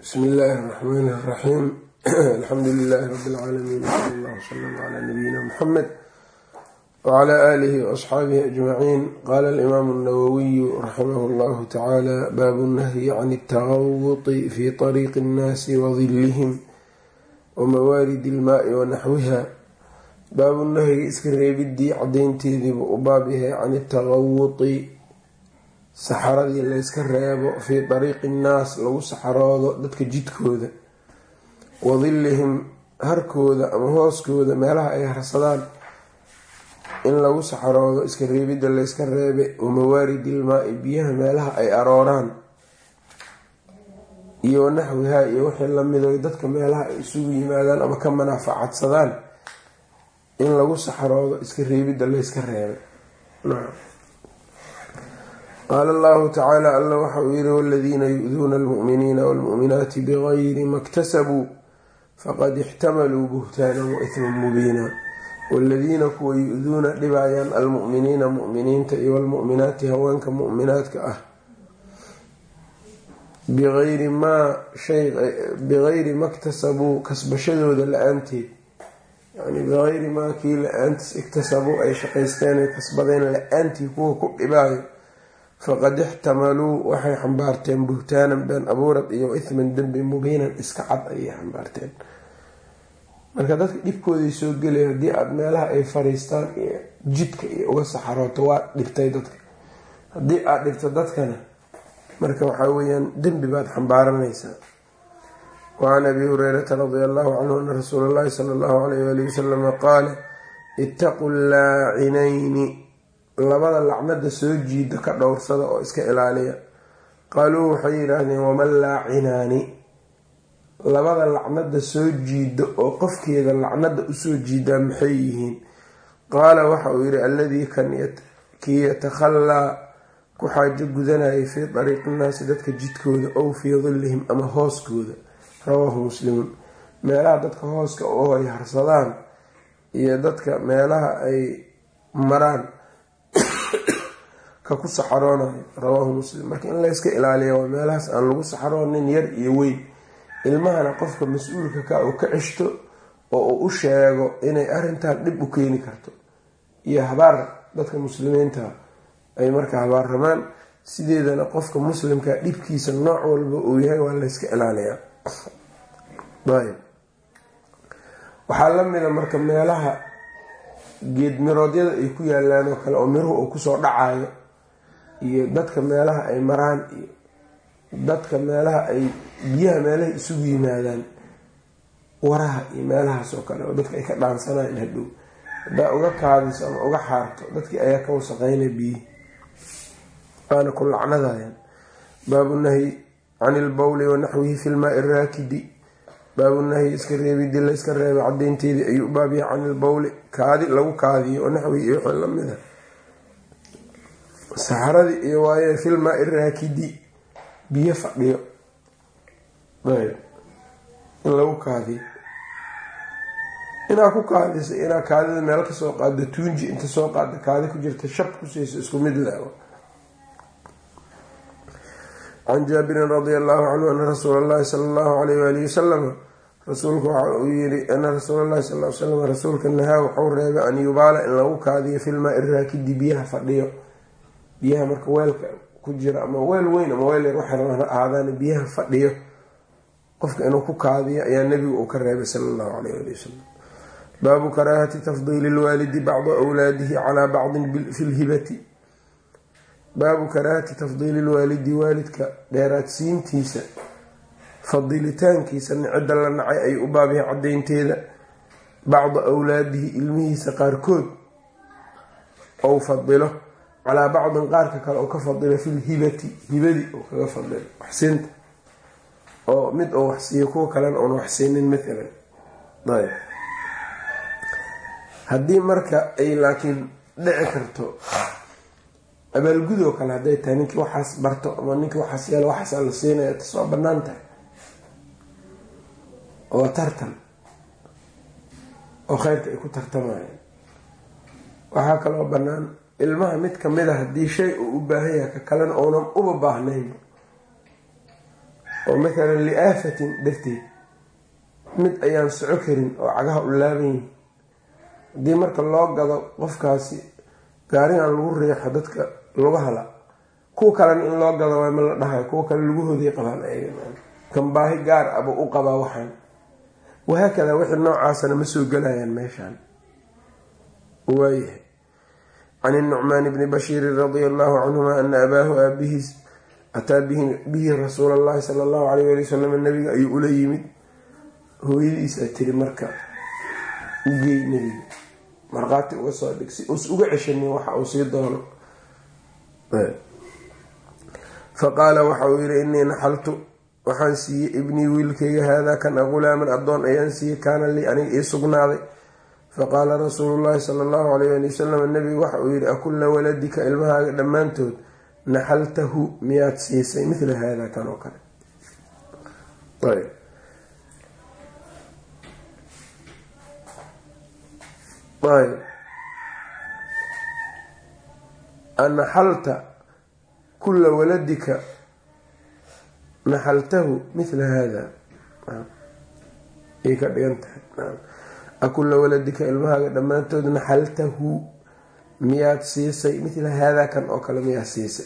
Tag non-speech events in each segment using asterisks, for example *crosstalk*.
bsmi illaahi اraxmaani *clears throat* اraxiim alxamdu lilaahi rabi اlcaalamiin sal allah wslm cla nabiyina muxamed wcla aalihi waasxaabihi ajmaciin qaala alimaamu اnawowiyu raximah اllahu tacaala baabu nahyi can اtagawuti fi طariiqi اnnaasi wadilihim wamawaaridi ilmaai wanaxwiha baabu nahyi iska reebidii cadaynteediibu u baab yahay can itagawuti saxaradii layska reebo fii dariiqi innaas lagu saxaroodo dadka jidkooda wadillihim harkooda ama hooskooda meelaha ay harsadaan. In lagu saxaroodo iska reebidda layska reebe wamawaaridi ilmaa-i biyaha meelaha ay arooraan iyo wanaxwihaa iyo wixii lamido dadka meelaha ay isugu yimaadaan ama ka manaafacadsadaan in lagu saxaroodo iska reebidda layska reebay qaala allahu tacaala alla waxa uu yihi waladiina yu-duuna almu'miniina waalmu'minaati bigayri ma ktasabuu faqad ixtamaluu buhtaanan wa ihman mubiina waladiina kuwa yu-duuna dhibayaan almu'miniina mu'miniinta iyo walmu'minaati haweenka mu'minaadka ah biayri maa bigayri ma ktasabuu kasbashadooda la'aanteed yani bigayri maa kii la'aantiis iktasabuu ay shaqaysteen ay kasbadeen la'aantii kuwa ku dhibaayo faqad ixtamaluu waxay xambaarteen buhtaanan been abuurad iyo ithman dembi mubiinan iska cad ayay xambaarteen. Marka dadka dhibkooday soo gelaya haddii aada meelaha ay fariistaan iyo jidka iyo uga saxarooto waa dhibtay dadka. Haddii aada dhibto dadkana marka waxaa weyaan dembi baad xambaaranaysaa wacan abi hureyrata radia allahu canhu ana rasuula llahi sala allahu alayh wali wasalama qaala itaqu laacinayni labada lacnada soo jiida ka dhowrsada oo iska ilaaliya. Qaaluu waxay yidhaahdeen waman laacinaani labada lacnada soo jiida oo qofkeeda lacnada u soo jiidaa maxay yihiin? Qaala waxa uu yihi alladii kan kii yatakhallaa ku xaajo gudanayay fii dariiqi innaasi dadka jidkooda ow fii dillihim ama hooskooda. Rawaahu muslimuun meelaha dadka hooska oo ay harsadaan iyo dadka meelaha ay maraan ka ku saxaroonayo rawaahu muslim. Marka in layska ilaaliya waa meelahaas aan lagu saxaroonin yar iyo weyn. Ilmahana qofka mas'uulka ka uu ka ceshto oo uu u sheego inay arrintan dhib u keeni karto. Iyo habaar dadka muslimiinta ay marka habaarramaan sideedana qofka muslimka dhibkiisa nooc walba uu yahay waa layska ilaaliyaa. Waxaa la mida marka meelaha geed miroodyada ay ku yaalaan oo kale oo miruhu uu ku soo dhacayo iyo dadka meelaha ay maraan iyo dadka meelaha ay biyaha meelaha isugu yimaadaan waraha iyo meelahaas oo kale oo dadka ay ka dhaansanayaan hadhow haddaa uga kaadiso ama uga xaarto dadkii ayaa ka wasaqeynaya biyihi waana ku lacnadayan baabu nahyi can ilbowli wanaxwihi fi lmaai raakidi. Baabu nahyi iska reebidi la iska reebay cadeynteedii ayuu baabyahay can ilbowli kaadi lagu kaadiyo wanaxwihi iyo wixii la mid a saxaradii iyo waaye filmaai raakidi biyo fadhiyo. In lagu kaadiyo inaa ku kaadiso inaa kaadida meel ka soo qaado tuunji inta soo qaada kaadi ku jirta shab kuseyso isku mid leego can jaabirin radia allahu canhu ana rasuula allahi sala allahu alayh waalihi wasalama rasuulku waxa uu yiri ana rasuula llahi sal slam rasuulka nahaa waxau reebay an yubaala in lagu kaadiyo filmaai raakidi biyaha fadhiyo biyaha marka weelka ku jira ama weel weyn ama weel yar ha ahaadaan biyaha fadhiyo. Qofka inuu ku kaadiyo ayaa nebigu uu ka reebay sala allahu alayh ali wasalam baabu karaahati tafdiili lwaalidi bacda wlaadihi calaa bacdin fi lhibati baabu karaahati tafdiili lwaalidi waalidka dheeraadsiintiisa fadilitaankiisa cidda la nacay ay u baabyahay cadeynteeda bacda awlaadihi ilmihiisa qaarkood ou fadilo calaa bacdin qaarka kale oo ka fadilo fi lhibati hibadii oo kaga fadilo waxsiinta. Oo mid oo waxsiiyo kuwa kalena oon waxsiinin maalan ayb. Haddii marka ay laakiin dhici karto abaalgudoo kale hadday tahay ninkii waxaas barto ama ninkii waxaas yeelo waxaasaa la siinaya tas waa bannaan tahay. Waa tartan. Oo kheyrka ay ku tartamayaan. Waxaa kaloo bannaan ilmaha mid ka mid a haddii shay uu u baahan yahay ka kalena uunan uba baahnayn. Oo mathalan liaafatin darteed mid ayaan soco karin oo cagaha u laabanyihin haddii marka loo gado qofkaasi gaarigan lagu riixo dadka laga hala kuwa kalena in loo gado waa ma la dhahayo kuwa kale laguhoodii qabaan kan baahi gaar aba u qabaa waxaan. Wahaakadaa wixii noocaasana ma soo gelayaan meeshaan. Waayahay can inucmaan bni bashiirin radia allahu canhuma ana abaahu aabihiis ataa bihi rasuul allahi sala allahu alayh ali wasalam nabiga ayuu ula yimid hooyadiisa tiri marka ugey nebiga markhaati uga soo dhig si us uga ceshanin waxa uu sii doono fa qaala waxa uu yihi inii naxaltu waxaan siiyey ibnii wiilkayga haadaa kana gulaaman addoon ayaan siiyey kaana lii aniga ii sugnaaday faqaala rasuulu llahi sala allahu alayh ali wasalam nabigu waxa uu yihi akulla waladika ilmahaaga dhammaantood naxaltahu miyaad siisay? Mila haadaa kan oo kale. Anaxalta kula waladika naxaltahu mila hada ay ka dhigan tahay akula waladika ilmahaaga dhammaantood naxaltahu miyaad siisay mila haadaa kan oo kale miyaad siisay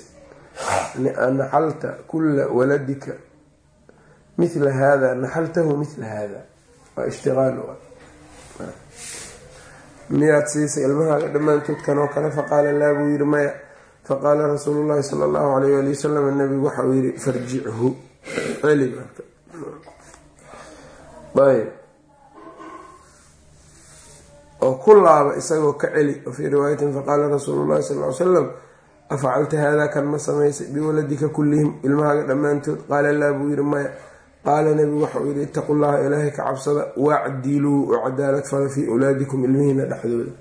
naxalta kula waladika mila hada naxaltahu mila hada waa ishtiaal miyaad siisay ilmahaaga dhammaantood kan oo kale faqaala laa buu yihi maya faqaala rasuulu llahi sala allahu alayh ali wasalam nabigu waxa uu yihi farjichu celi ayb oo ku laaba isagoo ka celi wafii riwaayatin faqaala rasuulu llahi sal ly salam afacalta haadaa kan ma samaysay biwaladika kullihim ilmahaaga dhammaantood? Qaala laa buu yihi maya. Qaala nebigu waxauu yihi itaqu llaha ilaahay ka cabsada wacdiluu u cadaalad fala fii awlaadikum ilmihiina dhexdooda.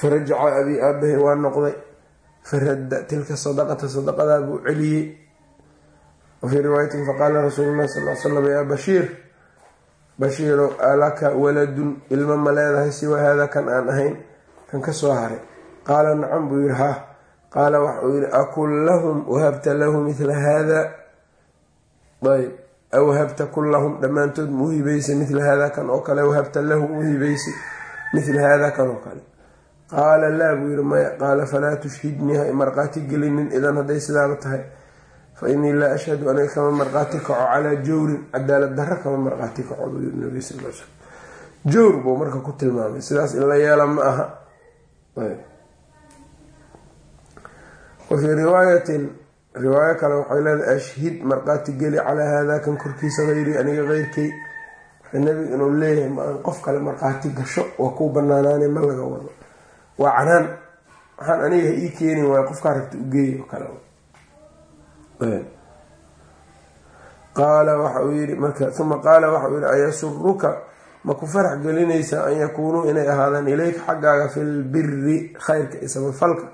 Farajaca abii aabahe waa noqday. Faradda tilka sadaqata sadaqadaa buu celiyey. Wafii riwaayatin faqaala rasuulu llahi sal slam yaa bashiir bashiirow alaka waladun ilmo ma leedahay siwa haada kan aan ahayn? Kan ka soo haray. Qaala nacam buu yihi ha qaala waxauu yihi akun lahum wahabta lahu mila haada. Ayb. Awhabta kullahum dhammaantood ma u hibaysay mila haadaa kan oo kale wahabta lahu u hibaysay mila haadaa kan oo kale. Qaala laa buu yihi maya. Qaala falaa tushhidnii ha marqaati gelinin idan hadday sidaaba tahay fa inii laa ashhadu aniga kama marqaati kaco calaa jawrin cadaalad darro kama marqaati kaco buu yiri nabi sal l slam buu marka ku tilmaamay sidaas in la yeela ma aha wafii riwaayatin riwaayo kale waxay leedahay ashhid marqaati geli calaa haadaa kan korkiisa hayri aniga keyrkay waxay nabiga inuu leeyahay ma aan qof kale marqaati gasho waa kuu banaanaanay ma laga wado waa canaan waxaan aniga ii keenin waay qofkaa rabta ugeey oo kale qaala waxa uu yii marka uma qaala waxa uu yihi ayasuruka? Ma ku farax gelinaysaa an yakuunuu inay ahaadaan ilayka xaggaaga fi lbiri khayrka iyo samafalka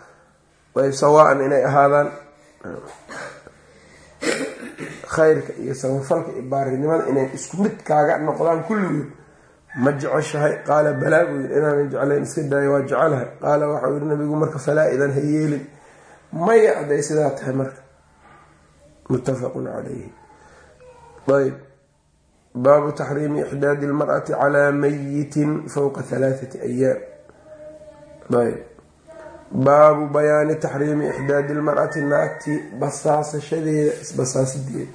ayb sawaan inay ahaadaan. Khayrka iyo samafalka iyo baarinimada inay isku mid kaaga noqdaan kulligood ma jeceshahay? Qaala balaa buu yidhi inaanan jeclayn iska daayo waa jecelahay qaala waxau yihi nabigu marka falaa idan ha yeelin. Maya hadday sidaa tahay marka muttafaqun calayhi ayb baabu taxriimi ixdaadi lmar'ati calaa mayitin fowqa halaathati ayaam ayb baabu bayaani taxriimi ixdaadi lmar'ati naagtii basaasashadeeda isbasaasideeda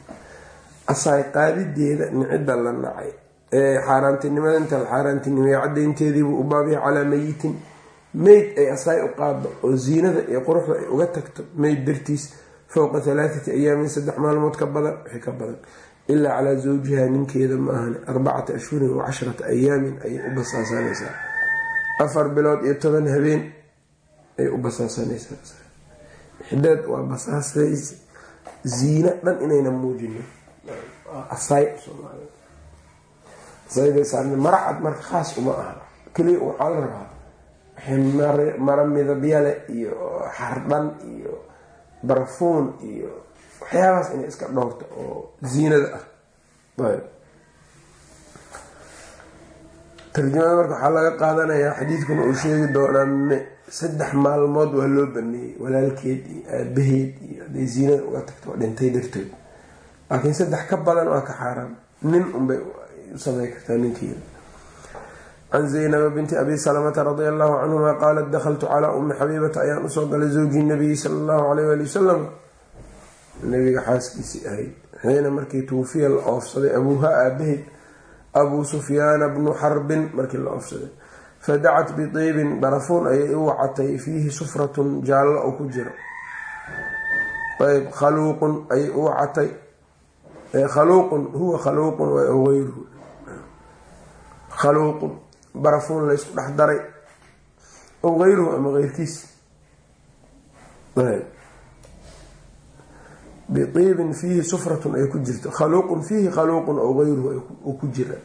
asaay qaadideeda nicida la nacay. Ee xaaraantinimada inta la xaaraantinimeeya cadaynteediibuu u baabyahay calaa mayitin meyd ay asaay u qaado oo ziinada iyo quruxda ay uga tagto. Meyd dartiis fowqa halaathati ayaamin saddex maalmood ka badan wixii ka badan. Ilaa calaa zawjiha ninkeeda ma ahani arbacata ashhurin wa casharata ayaamin ayay u basaasanaysaa. Afar bilood iyo toban habeen ayay u basaasanaysaa. Xidaad waa basaasays ziino dhan inayna muujinin maracad marka khaas uma aha. Keliya waxaa la rabaa. Waxay mara midabyale iyo xardhan iyo barafuun iyo waxyaabahaas inay iska dhowrto oo ziinada ah. Tarjamada marka waxaa laga qaadanayaa xadiidkuna uu sheegi doonaa saddex maalmood waa loo baneeyey walaalkeed iyo aabaheed iyo hadday ziinada uga tagto waa dhintay darteed. Laakiin saddex ka badan waa ka xaaraam nin unbay samey kartaa ninkeeda can zaynaba binti abi salamata radia allahu canhuma qaalat dakhaltu calaa ummi xabiibata ayaan u soo galay zawji nabiyi sala allahu alayh ali wasalam nabiga xaaskiisii ahayd xiina markii tuufiya la oofsaday abuuha aabaheed abuu sufyaana bnu xarbin markii la oofsaday fadacat bidiibin barafuun ayay u wacatay fiihi sufratun jaallo oo ku jiro ayb khaluuqun ayay u wacatay khaluuqun huwa khaluuqun wayruhu khaluuqun barafuun laysku dhex daray ow hayruhu ama heyrkiis biiibin fiihi sufratun ay ku jirto. Khaluuqun fiihi khaluuqun ow hayruhu ku jira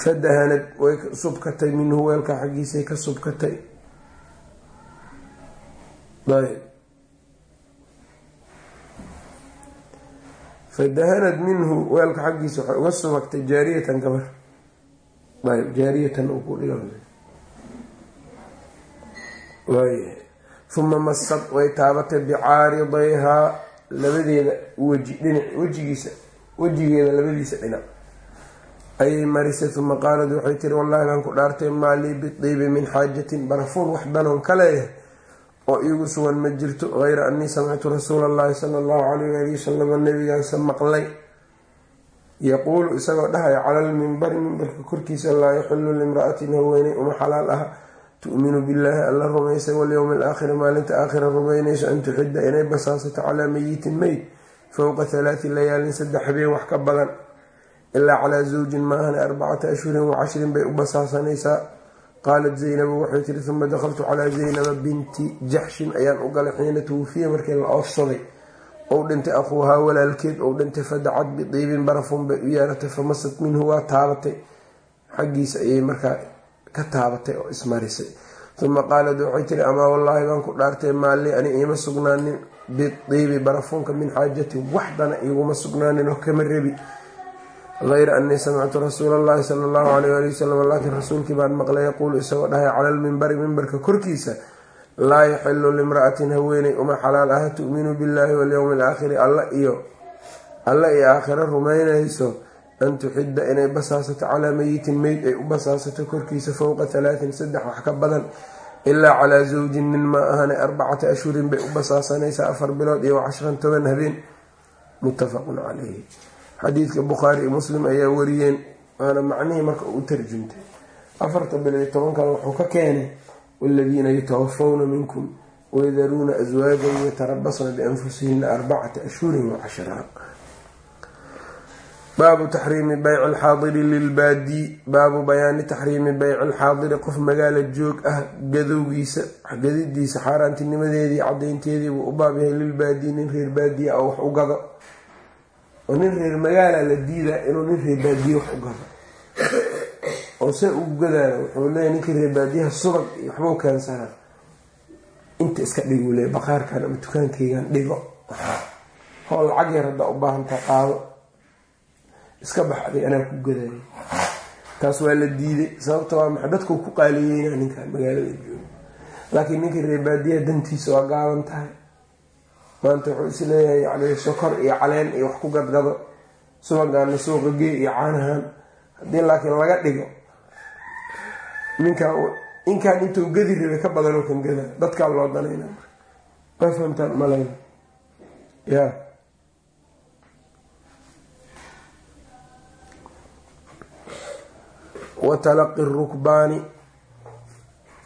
fadahanad way subkatay minhu weelka xaggiisay ka subkatay. Fadahanad minhu weelka xaggiisa waxay uga subagtay jaariyatan gabar. ayb jaariyatan uu ku dhiga masad way taabatay bicaaridayhaa labadeeda weji dhinac wejigiisa wejigeeda labadiisa dhinac ayay marisay uma qaalad waxay tiri wallahi baan ku dhaartay maa lii bidiibi min xaajatin barafuun wax danoon ka leeyahay oo iigu sugan ma jirto hayra anii samictu rasuula allahi sala allahu calayh ali wasalam nabigaasa maqlay yaquulu isagoo dhahaya cala lmimbari mimbarka korkiisa laa yaxilu limra'atin haweeney uma xalaal ah tu'minu billaahi alla rumaysay walyowmi alaakhiri maalinta aakhira rumaynayso an tuxidda inay basaasato calaa mayitin meyd fowqa halaati layaalin saddex habeen wax ka badan. Ilaa calaa zawjin maahane arbacata ashhurin wa cashrin bay u basaasanaysaa. Qaalat zaynabu waxay tiri uma dakhaltu calaa zaynaba binti jaxshin ayaan u galay xiina tuwufiya markii la oofsaday ou dhintay akhuuhaa walaalkeed ou dhintay fadacad bidiibin barafun bay u yeeratay famasad minhu waa taabatay. Xaggiisa ayay markaa ka taabatay oo ismarisay. Uma qaalad waxay tiri amaa wallaahi baan ku dhaartay maalii ani iima sugnaanin bidiibi barafuunka min xaajatin waxdana iguma sugnaanin oo kama rebi. Hayra anii samictu rasuula allahi sala allahu alayh ali wasalam laakiin rasuulkii baan maqlay yaquulu isagoo dhahay cala lmimbari mimbarka korkiisa laa yaxilu limra'atin haweeney uma xalaal aha tu'minu billaahi walyowmi alaakhiri alla iyo aakhiro rumaynayso an tuxidda inay basaasato calaa mayitin meyd ay u basaasato korkiisa fowqa halaatin saddex wax ka badan ilaa calaa zawjin nin ma ahane arbacata ashhurin bay u basaasanaysaa afar bilood iyo cashran toban habeen muttafaqun calayhi. Xadiidka bukhaari iyo muslim ayaa wariyeen waana macnihii marka uu tarjumtay. Afarta bil iyo tobankan wuxuu ka keenay waladiina yatawafawna minkum waydaruuna aswaajan yatarabasna bianfusihina arbacata ashhurin wacashraa baabu taxriimi bayci alxaadiri lilbaadi baabu bayaani taxriimi bayci alxaadiri qof magaala joog ah gadowgiisa gadidiisa xaaraantinimadeedii cadaynteedii buu u baab yahay lilbaadi nin reer baadiya oo wax u gado oo nin reer magaala la diidaa inuu nin reer baadiye wax u gado oo se u gadaana wuxuu leeyahy ninkii reer baadiyaha subag iyo waxbuu keensanaa inta iska dhiguu leey baqaarkan ama dukaankaygan dhigo. Hoo lacag yar haddaa u baahantaa qaado. Iska baxday anaa ku gadaya taas waa la diiday. Sababta waa maxa dadkau ku qaaliyeyna ninkan magaalada jooga laakiin ninkii reer baadiyaha dantiisa waa gaaban tahay. Maanta wuxuu is yani sokor iyo caleen iyo wax ku gadgado. Subagaana suuqa gee iyo caanahan haddii laakiin laga dhigo ninkan inkaan intuu gadi rabay ka badanoo kan gada dadkaa loo danayna waa fahamtaan malayna ya. Wa talaqi rukbaani.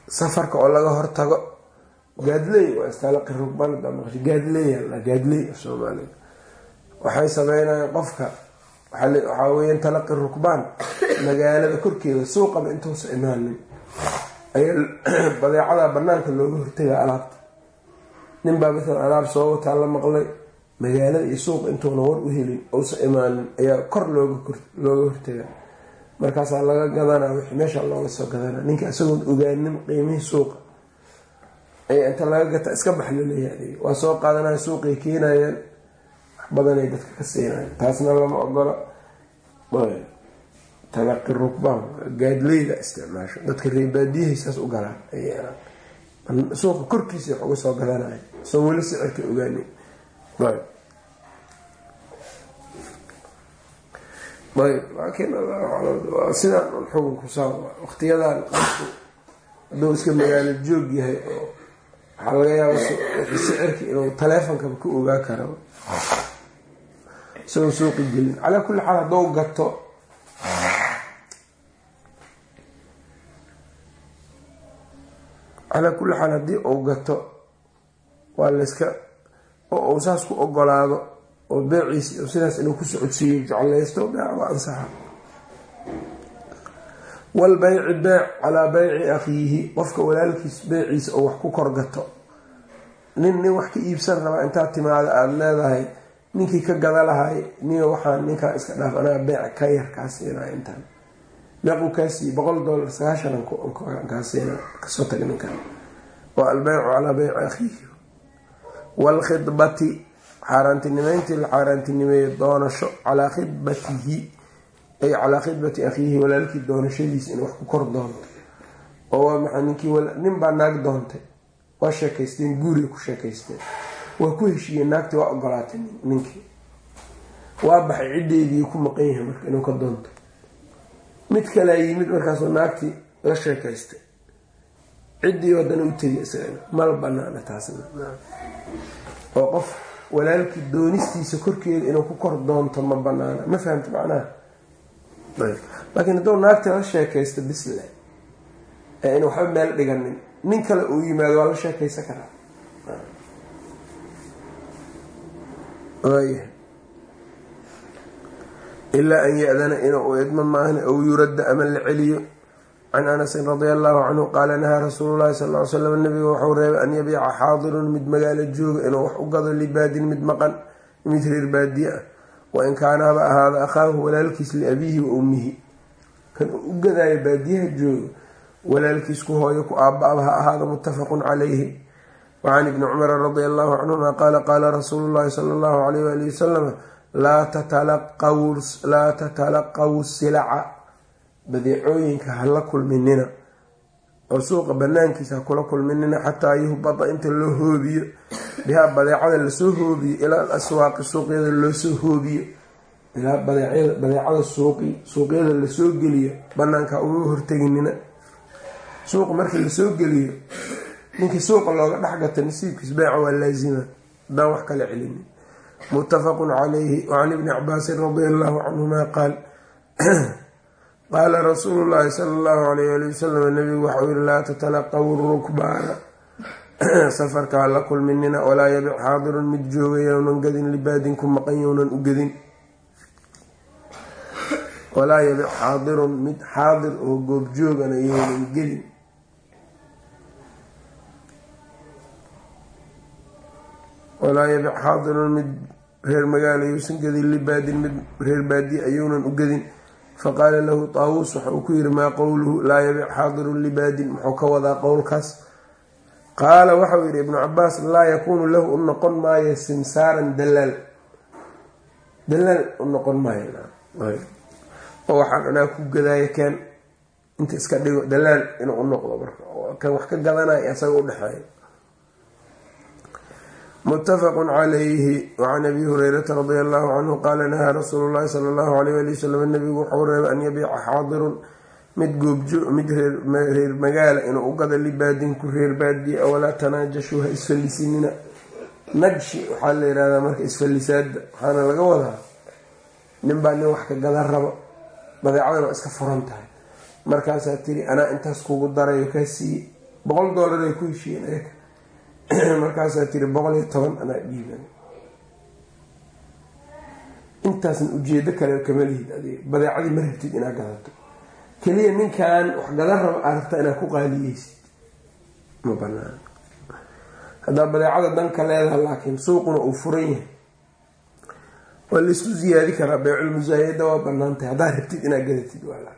Safarka oo laga hortago. Gaadley waa istalaqi rukbaan gaadley gaadley af soomaaliya waxay sameynayaan qofka waxaa weeyaan talaqi rukbaan. Magaalada korkeeda suuqaba intuusa imaanin. Ayaa *clears throat* badeecada banaanka looga hortagaa alaabta. Ninbaa maalan alaab soo wataa la maqlay. Magaalada iyo suuqa intuuna war u helin uusa imaanin ayaa kor looga hortagaa. Markaasaa laga gadanaa wixii meesha looga soo gadanaa ninka isagoon ogaanin qiimihii suuqa. Ayaa inta laga gata iska bax la leeyahay waa soo qaadanaya suuqay keenayaan badanay dadka ka siinay. Taasna lama ogola. Talaqi rukbaan gaadleyda isticmaasho. Dadka reebaadiyahay saas u galaan suuqa korkiisa wax uga soo gadanay soo weli sicirka ogaani. Sidaan un xukunku saa waqtiyadan qofku hadduu iska magaalo joog yahay oo waxaa laga yaaba sicirka inuu taleefonkaba ku ogaa karo isagoo suuqi gelin. Calaa kulli xaal hadduu gato. Calaa kulli xaal haddii uu gato waa layska oo uu saas ku ogolaado oo beeciisi sidaas inuu ku socodsiiyo jeclaysto beec ansaxa. Walbayci beec calaa bayci akhiihi qofka walaalkiis beeciisa oo wax ku korgato nin nin wax ka iibsan rabaa intaad timaada aada leedahay ninkii ka gada lahay niyo waxaan ninkaa iska dhaaf anaa beec ka yar kaa siinaya intaan. Meequu kaa siiye boqol dollar sagaashan kaa siina ka soo tag ninkan waa albeycu calaa beyci akhiihi. Waalkhidbati xaaraantinimeyntii la xaaraantinimeeyey doonasho calaa khidbatihi. Ay calaa khidbati akhiihi walaalkii doonashadiisa in wax ku kor doonto oo waa maxay ninkii nin baa naag doontay. Waa sheekaysteen guuriga ku sheekaysteen waa ku heshiiyeen naagtii waa ogolaatay ninkii. Waa baxay ciddeedii ku maqan yahay marka inuu ka doonto. Mid kalea yimid markaasuu naagtii la sheekaystay. Ciddii haddana u tegi isagana mal banaana taasna. Oo qof walaalkii doonistiisa korkeeda inuu ku kor doonto ma banaana ma fahamta macnaha? Laakiin hadduu naagta la sheekaysto bisle ee in waxba meel dhiganin. Nin kale uu yimaado waa la sheekaysan karaa ilaa an ya-dana inuu idmo maahan aw yuradda ama la celiyo. Can anasin radia allahu canhu qaala nahaa rasuulu llahi sal ly slam nabiga waxau reebay an yabiica xaadirun mid magaalo jooga inuu wax u gado libaadin mid maqan mid reer baadiye ah wain kaana haba ahaada akhaahu walaalkiis liabiihi wa ummihi. Kan uu u gadaayo baadiyaha jooga walaalkiis ku hooyo ku aaba-aba ha ahaada muttafaqun calayhi wacan ibni cumara radia allahu canhuma qaala qaala rasuulu llahi sala allahu alayh waali wasalam laa tatalaqaw silaca badeecooyinka hala kulminina oo suuqa banaankiisa ha kula kulminina xataa yuhbada inta loo hoobiyo bihaa badeecada la soo hoobiyo ilaa aswaaqi suuqyada loosoo hoobiyo ilaa badeecada suuqi suuqyada la soo geliyo banaanka uga horteginina suuqa markii la soo geliyo ninkii suuqa looga dhexgato nasiibkiis beeca waa laazima. Hadaan wax kala celinin. Muttafaqun calayhi wacan ibni cabaasin radia allahu canhuma qaal qaala rasuulu llaahi sala allahu alayh ali wasalam nabigu waxau yihi laa tatalaqaw rukbaana. Safarka ha la kulminina walaa yabic xaadirun mid jooga yownan gadin libaadin ku maqan yownan u gadin walaa yabic xaadirun mid xaadir oo goobjoogana yownan gedin walaa yabic xaadirun mid reer magaala yuusan gadin libaadin mid reer baadi ayuunan u gadin faqaala lahu taawuus waxa uu ku yihi maa qowluhu laa yabic xaadirun libaadin muxuu ka wadaa qowlkaas. Qaala waxau yihi ibnu cabaas laa yakuunu lahu u noqon maayo simsaaran dalaal. Dalaal u noqon maayo oo waxaan anaa ku gadaayo keen. Inta iska dhigo dalaal inuu u noqdo marka. Kan wax ka gadanaya isaga udhexeeya muttafaqun calayhi wacan abi hurayrata radia allahu canhu qaala nahaa rasuulu llahi sala allahu alayh ali wasalam nabigu waxau reebay an yabiica xaadirun mid goobjo mid reer magaala inuu u gado libaadin ku reer baadiya walaa tanaajashu ha isfallisinina. Najshi waxaa la yihahdaa marka isfallisaada waxaana laga wadaa ninbaa nin wax ka gadan rabo badeecadana waa iska furan tahay. Markaasaa tiri anaa intaas kugu darayo kaa siiye boqol ku heshiiyeen *clears throat* markaasaa tiri boqol iyo toban anaa dhiiban intaasna ujeedo kale kama lihid adiga. Badeecadii ma rabtid inaad gadato. Keliya ninkan wax gadan rabo aad rabtaa inaad ku qaaliyeysid ma banaan. Haddaa badeecada danka leedaha laakiin suuquna uu furan yahay. Waa laysku ziyaadi karaa beyculmusaayada waa bannaan tahay haddaad rabtid inaad gadatid waala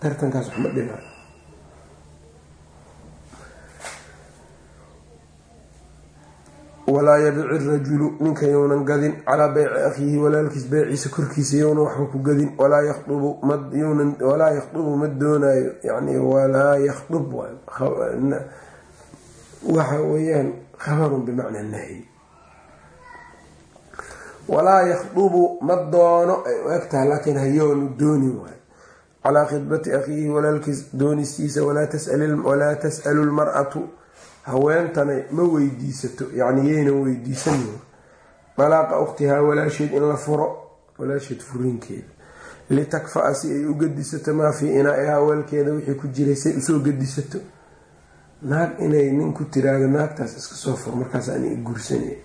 tartankaas waxma dhibaa walaa yabici rajulu ninka younan gadin calaa beyci akhiihi walaalkiis beyciisa korkiisa yownan waxba ku gadin walaa yakhdubu walaa yakhdubu ma doonaayo yani walaa yakhdub waxa weeyaan khabarun bimacna nahyi walaa yakhdubu ma doono ay u eg tahay laakiin hayoonu dooni waayo calaa khidbati akhiihi walaalkiis doonistiisa walaa tas'alu lmar'atu haweentana ma weydiisato yacni yaynan weydiisanin dalaaqa ukhtihaa walaasheed in la furo walaasheed furinkeeda. Litakfa-a si ay u gadisato maa fii inaa-ihaa weelkeeda wixii ku jiray say u soo gadisato. Naag inay nin ku tiraahdo naagtaas iska soo fur markaas ani guursanay.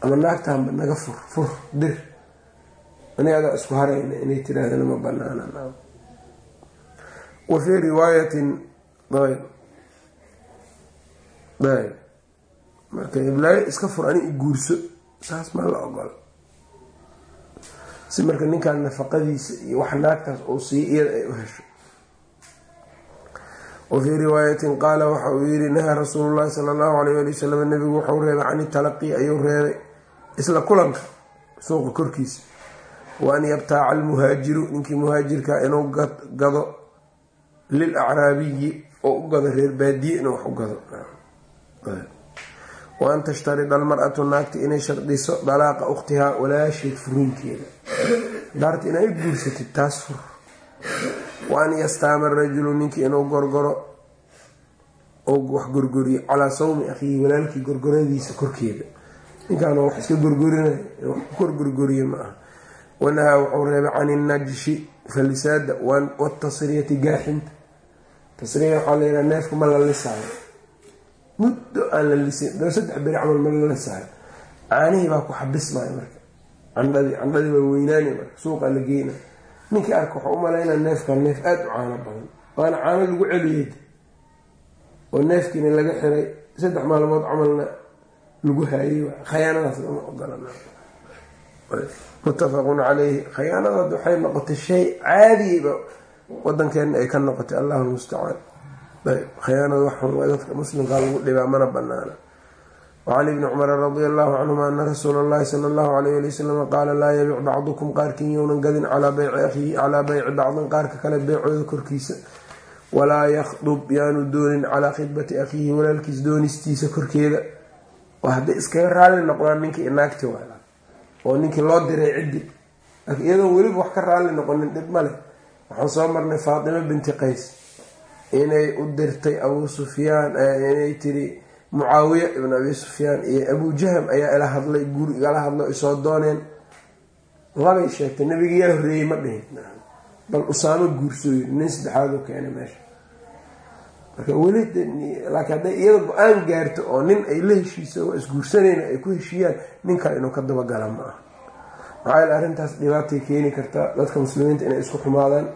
Ama naagtaanba naga fur fur dir. Ani adaa isku harayna inay tirahdana ma banaana wa fii riwaayatin ayb marka iblaayo iska fur ani guurso. Saas maa la ogola. Si marka ninkaan nafaqadiisa iyo wax naagtaas uu siiyo iyada ay u hesho. Wa fii riwaayatin qaala waxa uu yihi nahaa rasuulu llahi sala allahu alayh ali wasalam nabigu wuxuu reebay can italaqi ayuu reebay isla kulanka suuqa korkiisa. Wa an yabtaaca almuhaajiru ninkii muhaajirka inuu gado lil acraabiyi oo u gado reer baadiye inuu wax u gado wa an tashtarida almar-atu naagta inay shardiso dalaaqa ukhtihaa walaasheed furinkeeda daarta inay guursatid taas fur. Wa an yastaama rajulu ninkii inuu gorgoro oo wax gorgoriyo calaa sawmi akhiihi walaalkii gorgoradiisa korkeeda. Ninkaan wax iska gorgorinay wax kor gorgoriyo ma aha. Wanahaa wuxuu reebay can innajshi falisaada watasriyati gaaxinta. Tasriya waxaa la yidhaha neefka ma la lisaayo muddo aan la lisin. Saddex beri camal ma la lisaayo caanihii baa ku xabismaya marka. Candhadii candhadii baa weynaani marka. Suuqa la geyna ninkii arka waxau u malaynaa neefkan. Neef aada u caano badan. Waana caano lagu celiyey. Oo neefkiina laga xiray. Saddex maalmood camalna lagu haayey. Khayaanadaas lama ogola. Muttafaqun caleyhi khayaanadaad waxay noqotay shay caadiyba wadankeena ay ka noqotay allahu lmustacaan khayaanada waxun dadka muslimkaa lagu dhibaa mana banaana wacan ibni cumara radia allahu canhuma ana rasuula allahi sala allahu alayh ali wasalam qaala laa yabic bacdukum qaarkiin younan gadin calaa beyci akhiihi calaa beyci bacdin qaarka kale beecooda korkiisa. Walaa yakhdub yaanu doonin calaa khidbati akhiihi walaalkiis doonistiisa korkeeda. Hadday iskaga raalli noqdaan ninkii inaagti waa oo ninkii loo diray ciddi. Iyadoon weliba wax ka raalli noqonin dhib male waxaan soo marnay faatimo binti qays inay u dirtay abuu sufyaan inay tiri mucaawiya ibn abi sufyaan iyo abuu jahm ayaa ila hadlay guur igala hadlo isoo dooneen. Labay sheegtay nabiga yaa horreeyey ma dhihin. Bal usaamo guursooyi nin saddexaad u keenay meesha. Marka weli laakiin hadday iyada go'aan gaarto oo nin ay la heshiiso waa isguursanayna ay ku heshiiyaan ninkaa inuu ka dabagala ma aha. Maxaa arrintaas dhibaatay keeni kartaa dadka muslimiinta inay isku xumaadaan.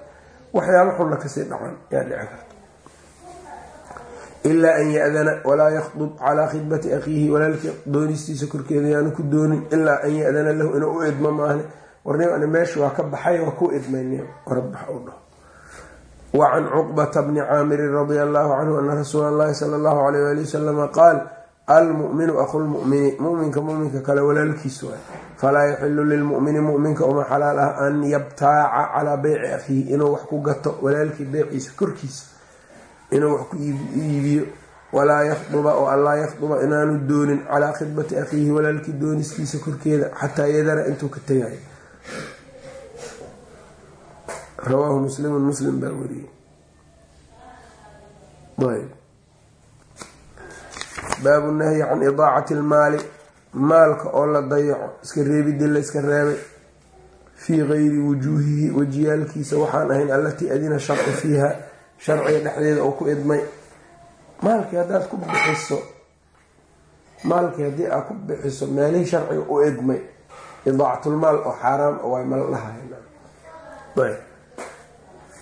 Waxyaaba xunna ka sii dhacan yaa dhici karta ilaa an ya-dana walaa yakhdub calaa khidbati akhiihi walaalkii doonistiisa korkeeda yaanu ku doonin ilaa an ya-dana lahu inuu u idmo maahne. Warni meesha waa ka baxay waa ku u dhaho wa can cuqbata bni caamirin radia allahu canhu ana rasuula allahi sala allahu alayh ali wasalama qaal almuminu aqulmumini muminka muminka kale walaalkiis waay falaa yaxilu lilmumini muminka uma xalaal ah an yabtaaca calaa beyci akhiihi inuu wax ku gato walaalkii beyciisa korkiisa inuu wax ku iibiyo walaa yakduba oo allaa yakduba inaanu doonin calaa khidbati akhiihi walaalkii dooniskiisa korkeeda xataa yadara intuu ka tegayo rawaahu muslimun muslim baa wariyey. Baabu nahyi can idaacati lmaali maalka oo la dayaco iska reebidii la iska reebay fii gayri wujuuhihi wajiyaalkiisa waxaan ahayn allatii adina sharcu fiiha sharciga dhexdeeda oo ku idmay. Maalkii haddaad ku bixiso maalkii haddii aad ku bixiso meelihii sharciga u idmay idaacatulmaal oo xaaraam waay mala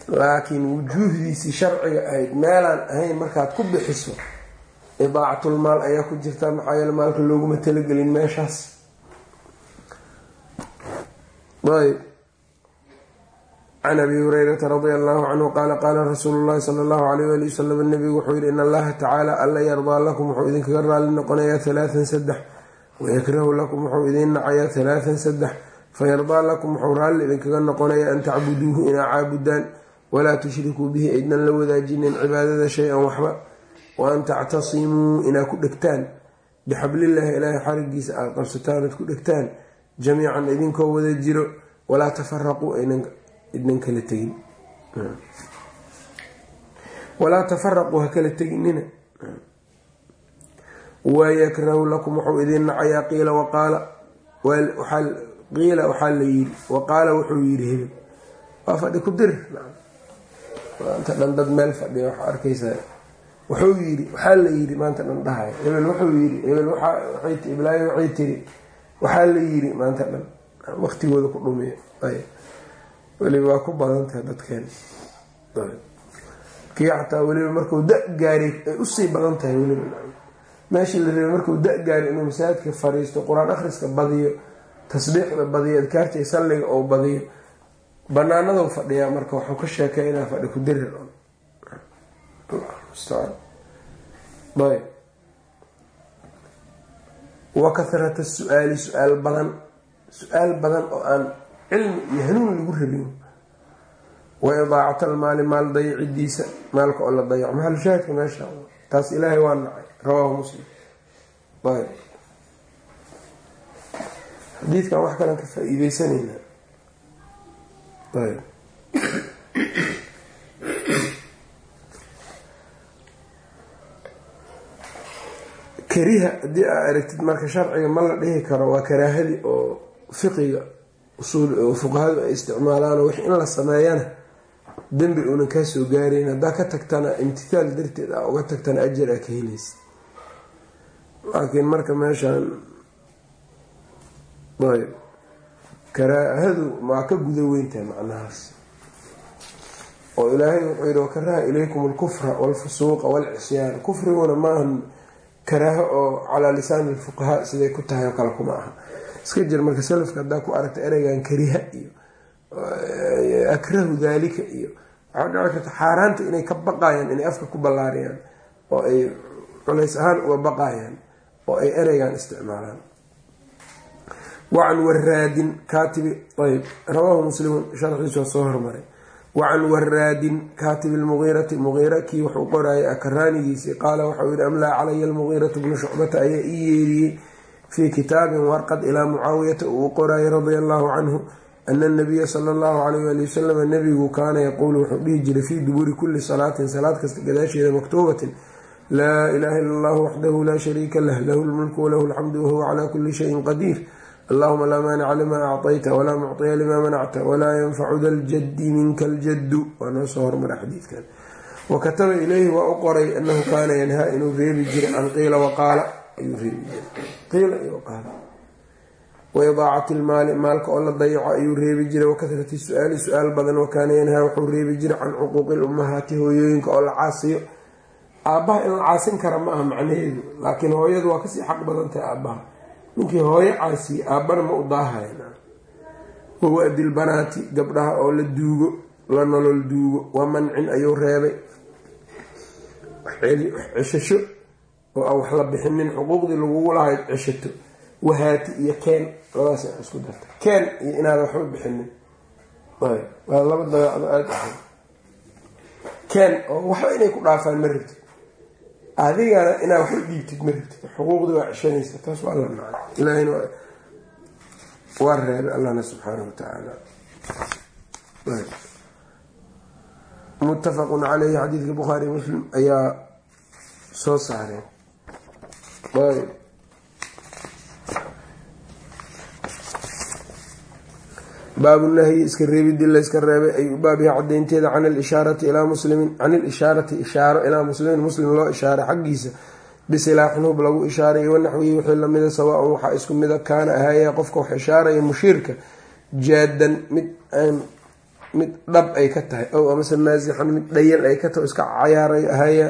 laakiin wujuuhdiisii sharciga ahayd meelaan ahayn markaad ku bixiso idaacatul-maal ayaa ku jirta maxaa yeele maalka looguma talagelin meeshaas. Ayb can abi hurayrata radia allahu canhu qaala qaala rasuulu llahi sala allahu alayh ali wasalam nabigu wuxuu yihi in allaha tacaala alla yardaa lakum wuxuu idinkaga raalli noqonayaa halaatan saddex wayakrahu lakum wuxuu idiin nacayaa halaatan saddex fayardaa lakum wuxuu raalli idinkaga noqonayaa an tacbuduuhu inaa caabudaan walaa tushrikuu bihi aydnan la wadaajinin cibaadada shay-an waxba wa an tactasimuu inaa ku dhegtaan bixablillaahi ilaahay xarigiisa aad qabsataan aad ku dhegtaan jamiican idinkoo wada jiro walaa tafaraquu idnan kala tegin. Walaa tafaraquu ha kala teginina wayakrahu lakum wuxuu idin nacayaa qiila waqaala qiila waxaa la yiri waqaala wuxuu yiri hebel waa fadhi ku dir. Maanta dhan dad meel fadhiya waxaa arkaysaa wuxuu yiri waxaa la yiri maanta dhan dhahay. Hebel wuxuu yiri hebel iblaayo waxay tiri waxaa la yiri maanta dhan. Waqtigooda ku dhumiya weliba waa ku badan tahay dadkeen kii xataa weliba markuu da gaaray ay u sii badan tahay weliba. Meeshii la rabay markuu da gaaray inuu masaajidka fariisto qur'aan akhriska badiyo tasbiixda badiyo adkaarta salliga oo badiyo banaanadou fadhiyaa marka waxuu ka sheekay inaa fadhi ku dirir ayb. Wa kahrata su'aali su'aal badan su'aal badan oo aan cilmi iyo hanuun lagu rabin wa idaacat almaali maal dayicidiisa maalka oo la dayaco. Maxalu shaahidka meesha? Taas ilaahay waa nacay. Rawaahu muslim. Ayb xadiidkan wax kalan ka faa-iideysanayna ayb kariha haddii aa aragtid marka sharciga ma la dhihi karo waa karaahadii oo fiqiga fuqahadu ay isticmaalaan wix in la sameeyana dembi uunan kaa soo gaarayn haddaa ka tagtana imtithaal darteed aa uga tagtana ajar aa ka helaysa. Laakiin marka meeshaan ayb karaahadu maa ka guda weyntahay macnahaas. Oo ilaahay wuxuu yihi wakaraha ilaykum alkufra walfusuuqa walcisyaan kufriguna maahan karaaho oo calaa lisaani lfuqahaa siday ku tahay oo kale kuma aha iska jir marka salafka haddaa ku aragta ereygan kariha iyo akrahu daalika iyo waxaa dhici karta xaaraanta inay ka baqayaan inay afka ku ballaariyaan oo ay culays ahaan uga baqayaan oo ay ereygan isticmaalaan. Wacan waraadin kaatibi ayb rawaahu muslimun sharxiisu waa soo hormaray. Wacan waraadin kaatibi lmugiirati mugiira kii wuxuu qorayay akaraanigiisii qaala waxau yihi amlaa calaya almugiiratu bnu shucbata? Ayaa ii yeeriyey fii kitaabin warqad ilaa mucaawiyata uu qorayay radia allahu canhu ana anabiya sala allahu calayh ali wasalam nabigu kaana yaquulu wuxuu dhihi jiray fii dubuuri kulli salaatin salaad kasta gadaasheeda maktuubatin laa ilaha illa allahu waxdahu laa shariika lah lahu lmulku walahu alxamdu wahuwa calaa kuli shayin qadiir allahuma laa maanica lima acطayta walaa mucطiya lima manacta walaa yanfacu da ljaddi minka aljaddu waa noo soo hormara xadiidkan. Wa kataba ilayhi waa u qoray anahu kaana yanhaa inuu reebi jiray can qiila waqaala ayuu reebi jiray qiila iyo qaala waidaacati ilmaali maalka oo la dayaco ayuu reebi jiray. Wakahrati su'aali su'aal badan wakaana yanhaa wuxuu reebi jiray can cuquuqi lummahaati hooyooyinka oo la caasiyo. Aabbaha in la caasin kara ma aha macnaheedu laakiin hooyadu waa ka sii xaq badan tahay aabbaha ninkii hooyo caasiye aabbana ma u daahayan wawadilbanaati gabdhaha oo la duugo la nolol duugo. Wa mancin ayuu reebay. Ceshasho oo aan wax la bixinin xuquuqdii lagugu lahayd ceshato. Wahaati iyo keen labadaas isku darta keen iyo inaada waxba bixinin. Waa laba dabeecdo aada ahay keen oo waxba inay ku dhaafaan ma rabtid. Adigana inaad waxba dhiibtid ma rabtid. Xuquuqdii waa ceshanaysa taas waa la nacay ilaahayna waa reebay allahna subxaanahu watacaala muttafaqun caleyhi xadiidka bukhaari muslim ayaa soo saareen ayb baabu nahyi iska reebidii layska reebay ay u baab yahay cadeynteeda can alishaarati ilaa muslimin can ilishaarati ishaaro ilaa muslimin muslim loo ishaaray xaggiisa bisilaaxin hub lagu ishaaray wanaxwihi wixii lamida sawaa-un waxaa isku mida kaana ahaya qofka wax ishaaraya mushiirka jaadan mid mid dhab ay ka tahay ow amase maasixan mid dhayan ay ka tahay iska cayaarayo ahaya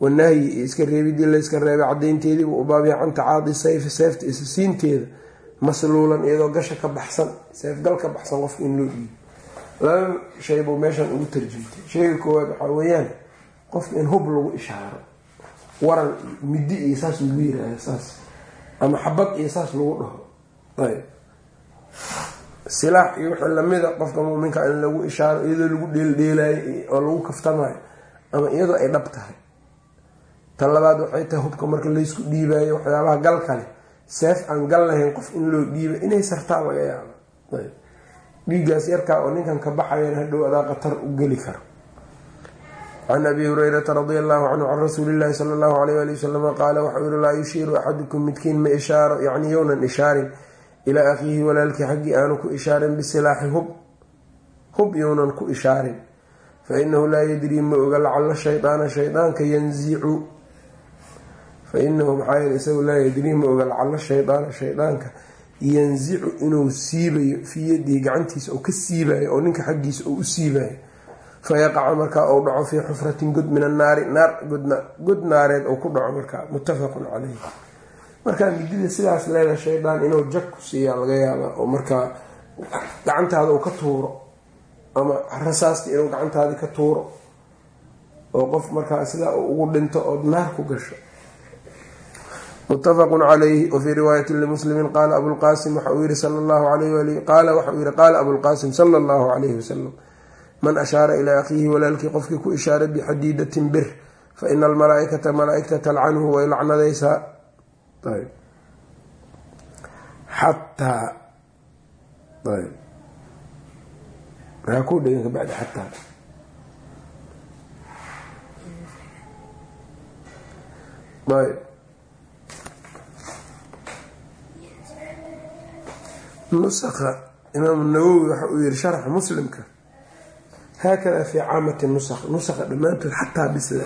wanahyi iyo iska reebidii layska reebay cadeynteediibuu u baab yahay can tacaadi sayfi seefta isasiinteeda masluulan iyadoo gasha ka baxsan seefgal ka baxsan qofka in loo dhiibo laba shay buu meeshan ugu tarjumtay. Sheyga koowaad waxaa weeyaan qofka in hub lagu ishaaro waran midi iyo saas lagu yiraahdo saas ama xabad iyo saas lagu dhaho. Ayb silaax iyo wixii lamida qofka muuminka in lagu ishaaro iyadoo lagu dheeldheelayo oo lagu kaftamayo ama iyadoo ay dhab tahay tan labaad waxay tahay hubka marka laysku dhiibayo waxyaabaha gal kale seef aan gal lahayn qof in loo dhiiba inay sartaa laga yaabo. Dhiiggaas yarkaa oo ninkan ka baxayan hadhow adaa qatar u geli karo. Can abi hurayrata radia allahu canhu can rasuulillahi sala allahu alayh ali wasalama qaala waxau yihi laa yushiiru axadukum midkiin ma ishaaro yacni yownan ishaarin ilaa akhiihi walaalkii xaggii aanu ku ishaarin bisilaaxi hub. Hub yownan ku ishaarin. Fa inahu laa yadrii ma oga lacala shaydaana shaydaanka yanzicu fa inahu maxaa yeele isagu laa yadrii ma oga lacala shaydaana shaydaanka yanzicu inuu siibayo fii yadihi gacantiisa oo ka siibayo oo ninka xaggiisa oo u siibayo fayaqaca markaa ou dhaco fii xufratin god min annaari naar god naareed ou ku dhaco markaa muttafaqun caleyh markaa midida sidaas leeda shaydaan inuu jag ku siiyaa laga yaabaa oo markaa gacantaada uu ka tuuro ama rasaasta inuu gacantaadi ka tuuro oo qof markaa sidaa uu ugu dhinto ood naar ku gasho muttafaqun calayhi wafii riwaayati limuslimiin qaala abulqaasim waxa uu yihi sala allahu alayh qaala waxa uu yihi qaala abulqaasim sala allahu calayhi wasalam man ashaara ilaa akhiihi walaalkii qofkii ku ishaaray bixadiidatin bir fa ina almalaaikata malaaigta talcanhu way lacnadaysaa xataa maxaa ku dhegan kabacdi xataa ayb nusakha imaam nawowi waxa uu yihi sharxa muslimka haakada fi caamati nusakh nusakha dhammaantood xataa bisla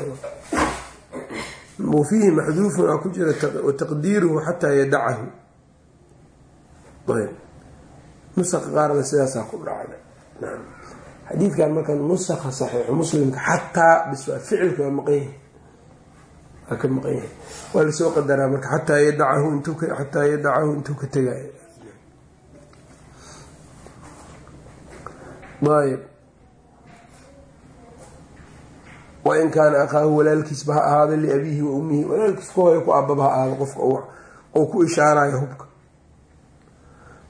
wa fiihi maxduufun aa ku jira wataqdiiruhu xataa yadacahu ayb. Nusakha qaarna sidaasaa ku dhacda nam xadiidkan marka nusakha saxiixu muslimka xataa bis waa ficilka waa maqan yahay. Waa ka maqan yahay. Waa la soo qadaraa marka xataa yadacahu intuu xataa yadacahu intuu ka tegaayo ayb. Wain kaana akhaahu walaalkiisba ha ahaada liabiihi wa ummihi walaalkiis ku hooyo ku aababa ha ahaado qofka uu ku ishaarayo hubka.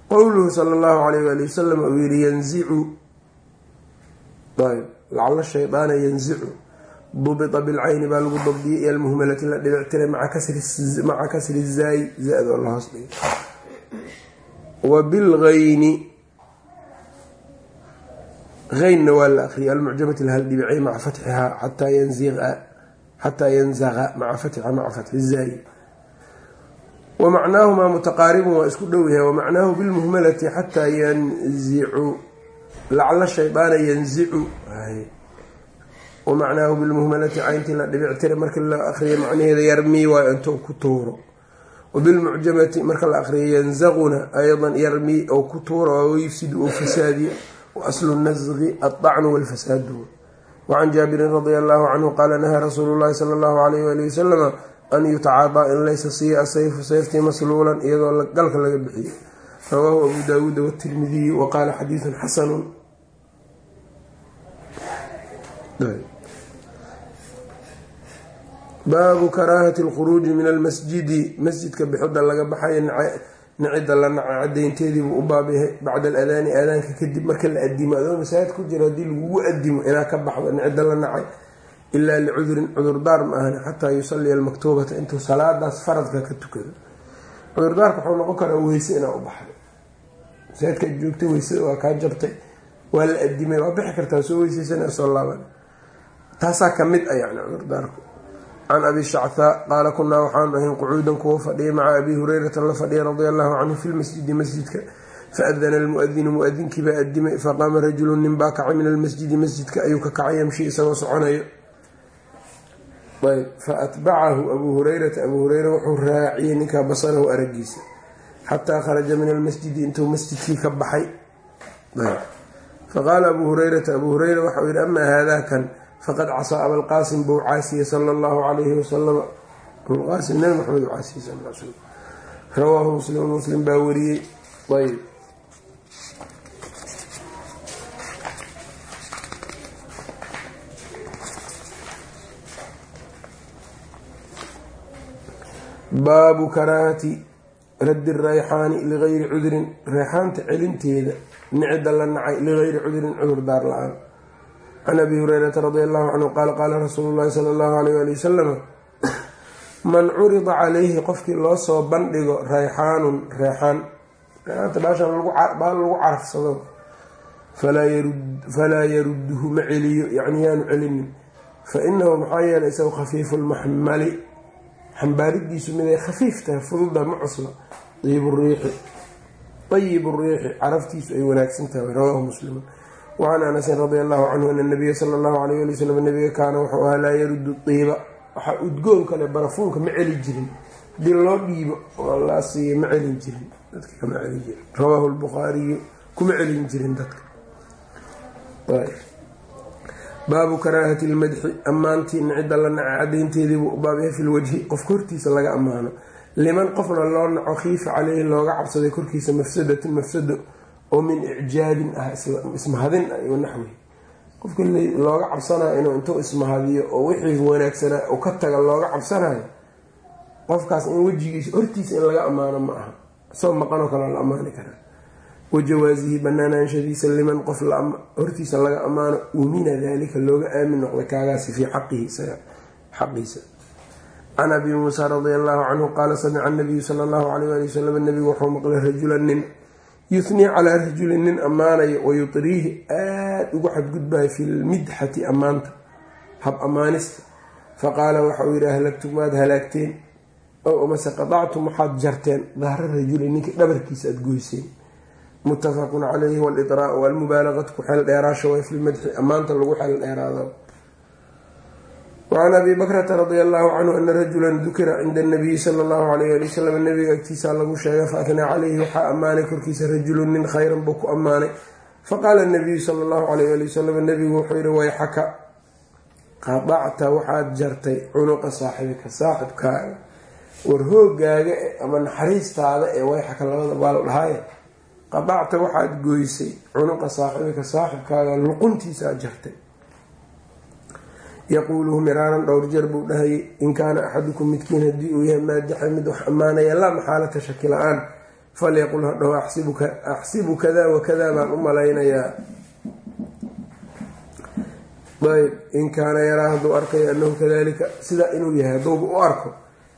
Qowluhu sala allahu alayh waali wasalam uu yihi yanzicu ayb. Lacala shaydaana yanzicu dubita bilcayni baa lagu dabdiyay iyo almuhmalati la dhibictiray maca kasri zaayi za-do la hoos dhigay. Wa bilgayni eynna waa la akriyay almucjamati lahal dhibicay maca fatxihaa xataa yanzaqa maca fatxiha maca fatxi zaayi wa mutaqaaribun waa isku dhow yahay wamacnaahu bilmuhmalati xataa yanzicu lacla shaydaana yanzicu wamacnaahu bilmuhmalati cayntii la dhibictira marka la akriya macnaheeda yarmii waa intou ku tuuro wabilmucjamati marka la akriya yanzaquna aydan yarmii ou ku tuuro wayufsidu ou fasaadiyo waslu nasqi aldacnu walfasaadu wacan jaabirin radia allahu canhu qaala nahaa rasuulu llahi sala allahu alayh wali wasalama an yutacaadaa in laysa siiya asayfu sayftii masluulan iyadoo galka laga bixiyo rawaahu abu daawuuda watirmidiyu wa qaala xadiidun xasanun baabu karaahati alkhuruuji min almasjidi masjidka bixidda laga baxayo nicida la naca cadaynteediibuu u baabyahay bacda aladaani aadaanka kadib marka la adimo adoo masaajid ku jiro haddii lagugu adimo inaa ka baxdo nicida la nacay ilaa licudurin cudurdaar ma ahani xataa yusalliya almaktuubata intuu salaadaas faradka ka tukado. Cudurdaarka wuxuu noqon karaa weyse inaa u baxdo. Masaajidkaad joogtay weysada waa kaa jabtay waa la adimay waa bixi kartaa soo weyseysan soo laaban. Taasaa ka mid a yani cudurdaarku can abi shachaa qaala kunaa waxaanu ahayn qucuudan kuwa fadhiya maca abi hureyrata la fadhiya radia allahu canhu fi lmasjidi masjidka faadana almuadinu muadinkiibaa adimay faqaama rajulu nin baa kacay min almasjidi masjidka ayuu ka kacay yamshi isagoo soconayo ayb faatbacahu abuu hureyrata abuu hureyra wuxuu raaciyey ninkaa basarahu aragiisa xataa kharaja min almasjidi intuu masjidkii ka baxay faqaala abuu hureyrata abuu hureyra waxau yihi amaa haadakan faqad casaa abalqaasim buu caasiyey sala allahu calayhi wasalam abulqaasim nabi maxamed u caasiyey sal l slam rawaahu muslim muslim baa wariyey. Ayb baabu karaahati raddi rayxaani ligayri cudurin reexaanta celinteeda nicida la nacay ligayri cudurin cudur daar la'aan can abi hureyrata radi allahu canhu qaala qaala rasuulu llahi sala allahu alayh ali wasalama man curida calayhi qofkii loo soo bandhigo rayxaanun reexaan reexaanta baashan baal lagu carafsado falaa yarudduhu ma celiyo yacni yaanu celinin fa inahu maxaa yeelay isagu khafiifu lmaxmali xambaaridiisu miday khafiif tahay fududa ma cusla ayibu riixi ayibu riixi caraftiisu ay wanaagsan tahay rawaahu muslimun wacan anasin radia allahu canhu ana nabiya sala allahu alayh ali wasalam nabiga kaana wuxuu ahaa laa yaruddu diiba waxaa udgoon kale barafuunka ma celi jirin haddii loo dhiibo oo laa siiya ma celin jirin dadka kama celin jirin rawaahu lbukhaariyu kuma celin jirin dadka baabu karaahati lmadxi ammaantii nicida la naca cadaynteediibuu baabyahay fi lwajhi qofka hortiisa laga ammaano liman qofna loo naco khiifa caleyhi looga cabsaday korkiisa mafsadatun mafsado oo min icjaabin ah ismahadin ah iyo naxwi. Qofka looga cabsanayo inuu intuu ismahadiyo oo wixii wanaagsanaa u ka taga looga cabsanayo qofkaas in wejigiisa hortiisa in laga ammaano ma aha. Soo maqanoo kale la ammaani karaa wajawaasihi banaanaanshadiisa liman qof hortiisa laga ammaano umina dalika looga aamin noqday kaagaasi fii xaqiisa. Can abi muusa radi allahu canhu qaala samica nabiyu sala allahu alayh ali wasalam nabigu wuxuu maqlay rajulan nin yuthnii calaa rajulin nin ammaanayo wayutriihi aada ugu xadgudbayo fi lmidxati ammaanta hab ammaanista. Faqaala waxauu yidhi ahlagtum waad halaagteen? Ow amase qadactum waxaad jarteen? Dahra rajulin ninka dhabarkiisa aada goyseen. Muttafaqun calayhi walidraau walmubaalaqatu ku xeel dheeraasha way fi lmadxi ammaanta lagu xeel dheeraado wacan abi bakrata radia allahu canhu ana rajulan dukira cinda anabiyi sala allahu alayh ali wasalam nabiga agtiisa lagu sheegay faatnaa caleyhi waxaa ammaanay korkiisa rajulun nin khayran buu ku ammaanay faqaala nabiyu sala allahu alayh ali wasalam nabigu wuxuu yihi wayxaka qadacta waxaad jartay cunuqa saaxibika saaxibkaaga war hoogaaga ama naxariistaada ee wayxaka labada baal dhahaaye qadacta waxaad goysay cunuqa saaxibika saaxibkaaga luquntiisaad jartay yaquuluhu miraaran dhowr jeer buu dhahayay in kaana axadukum midkiin haddii uu yahay maadixa mid wax ammaanaya laa maxaalata shaki la'aan. Falyaqul hadhow axsibu kada wakada baan u malaynayaa. Ayb in kaana yaraa hadduu arkayo anahu kadalika sidaa inuu yahay hadduuba u arko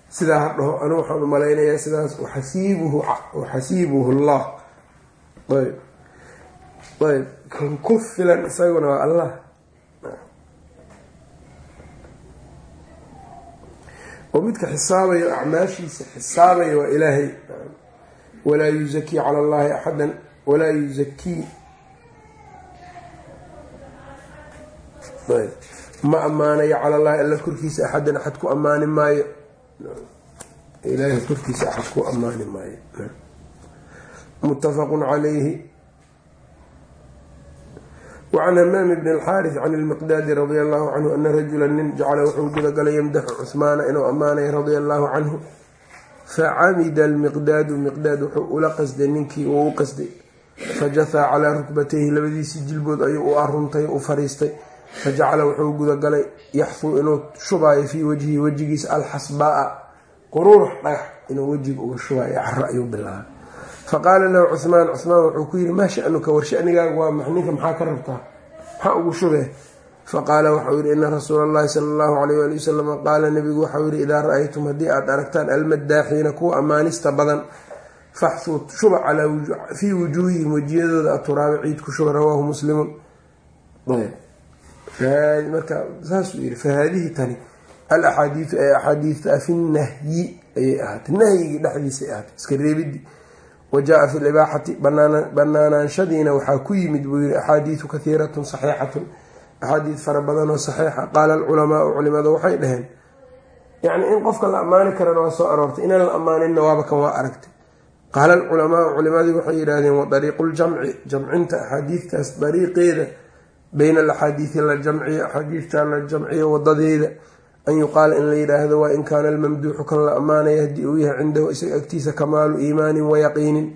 sidaa hadhaho anu waxaan u malaynayaa sidaas waxasiibuhu llah ayb ayb kan ku filan isaguna waa allah oo midka xisaabayo acmaashiisa xisaabaya waa ilaahay. Walaa yuzakii cala allahi axadan walaa yuzakii. Ma ammaanayo cala allahi alla korkiisa axadan axad ku ammaani maayo? Ilaahay korkiisa axad ku ammaani maayo. Muttafaqun calayhi wacan hamaam bni alxaaris can ilmiqdaadi radia allahu canhu ana rajula nin jacala wuxuu gudagalay yamdaxu cuhmaana inuu ammaanay radia allahu canhu facamida almiqdaadu miqdaad wuxuu ula qasday ninkii uu u qasday fajahaa calaa rukbatayhi labadiisii jilbood ayuu u aruntay u fariistay fajacala wuxuu gudagalay yaxfuu inuu shubaayo fii wajhihi wejigiisa alxasbaaa quruurux dhagax inuu wejiga uga shubaayo caro ayuu bilaabay faqaala lahu cuhmaan cuhmaan wuxuu ku yidhi maa shanuka war shanigaaga waa max maxaa ka rabtaa maxaa ugu shubee faqaala waxau yihi ina rasuula allahi sala allahu alayh ali wasalam qaala nabigu waxau yihi idaa ra'aytum haddii aad aragtaan almadaaxiina kuwa ammaanista badan faxuu shuba fii wujuuhihim wejiyadooda aturaaba ciid ku shuba rawaahu muslimun marka saasuu yihi fahaadihi tani al axaadiiu ee axaadiista fi nahyi ayay ahaatay nahyigii dhexdiisay ahaatay iska reebidii wajaa fi libaaxati banaanaanshadiina waxaa ku yimid buu yihi axaadiidu kahiiratun saxiixatun axaadiid fara badanoo saxiixa qaala alculamaau culimadu waxay dhaheen yacni in qofka la ammaani karana waa soo aroortay inaan la ammaaninna waaba kan waa aragtay qaala alculamaau culimadii waxay yidhaahdeen wa dariiqu ljamci jamcinta axaadiidtaas dariiqeeda bayna alaxaadiidi la jamciyo axaadiidta la jamciyo wadadeeda an yuqaala in la yidhaahdo waa in kaana almamduuxu kan la ammaanaya haddii uu yahay cindahu isaga agtiisa kamaalu iimaanin wa yaqiinin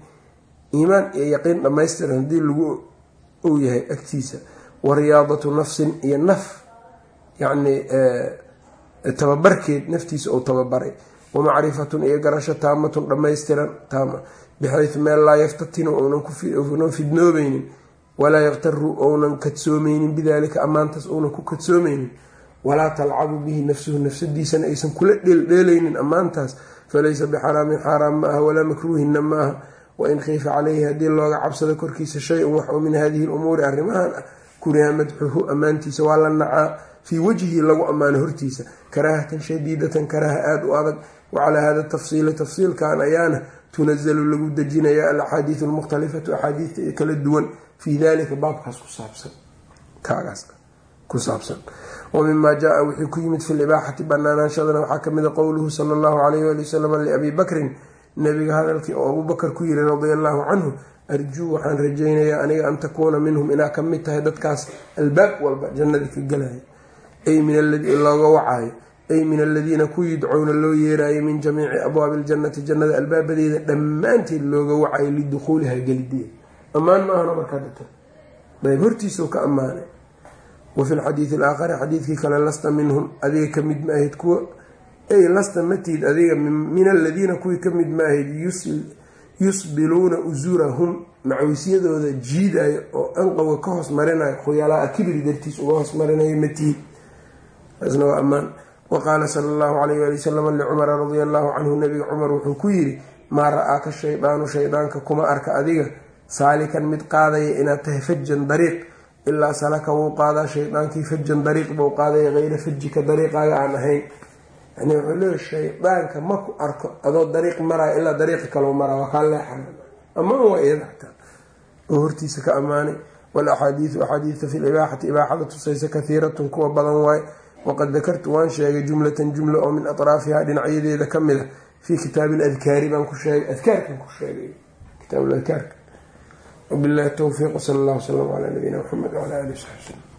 iimaan iyo yaqiin dhammaystiran haddii lagu uu yahay agtiisa wa riyaadatu nafsin iyo naf yacni tababarkeed naftiisa uu tababaray wa macrifatun iyo garasho taamatun dhammaystiran taama bixaysu meel laa yaftatinu uunan fidnoobeynin walaa yaktaru ounan kadsoomeynin bidaalika ammaantaas uunan ku kadsoomeynin walaa talcabu bihi nafsuhu nafsadiisana aysan kula dheeldheelaynin ammaantaas falaysa bixaraamin xaaraam ma aha walaa makruuhinna ma aha wain khiifa caleyhi haddii looga cabsado korkiisa shay-un wax oo min hadihi lumuuri arrimahan ah kuriha madxuhu ammaantiisa waa la nacaa. Fii wajhi lagu ammaano hortiisa. Karaahatan shadiidatan karaaha aada u adag. Wacalaa hada tafsiili tafsiilkan ayaana tunazalu lagu dejinaya alaxaadiidu almukhtalifatu axaadiidta kala duwan. Fii dalika baabkaas kusaabsan kaagaas ku saabsan. Wamimaa jaa wixii ku yimid fi libaaxati banaanaanshadana waxaa kamida qowluhu sala allahu alayh wali wasalam liabii bakrin nabiga hadalkii oo abubakar ku yiri radia allahu canhu arjuu waxaan rajaynayaa aniga an takuuna minhum inaa ka mid tahay dadkaas albaab walba jannadii ka galaya ay min looga wacaayo ay min aladiina ku yudcuuna loo yeeraayo min jamiici abwaabi iljannati jannada albaabadeeda dhammaanteed looga wacayo lidukhuuliha gelideeda ammaan maahana markaadhata ayb hortiisuu ka ammaanay wafi lxadiidi alaakhari xadiidkii kale lasta minhum adiga ka mid maahid kuwa ay lasta matihid adiga min aladiina kuwii ka mid maahid yusbiluuna usurahum macawisyadooda jiidayo oo anqowga ka hoos marinayo khuyalaa kibri dartiis uga hoos marinayo matihid taasna waa ammaan waqaala sala allahu alayh ali wasalam licumara radia allahu canhu nabiga cumar wuxuu ku yidhi maa ra'aaka shaydaanu shaydaanka kuma arka adiga saalikan mid qaadaya inaad tahay fajan dariiq ilaa salaka wuu qaadaa shaydaankii fajan dariiq buu qaadaya hayra fajika dariiqaaga aan ahayn yani wuxuu leeya shaydaanka ma ku arko adoo dariiq maraya ilaa dariiqi kaleu maraa waa kaa leexan amaan waa iyada xataa oo hortiisa ka ammaanay walaxaadiidu axaadiidta fi libaaxati ibaaxada tusaysa kahiiratun kuwa badan waaye waqad dakartu waan sheegay jumlatan jumla oo min atraafiha dhinacyadeeda ka mid a fii kitaabi ladkaari baan ku sheegay adkaarkan ku sheegay kitaab adkaarka wabilahi towfiiq sal allah wslam calaa nabiyina mxamed wala ali saxbi slm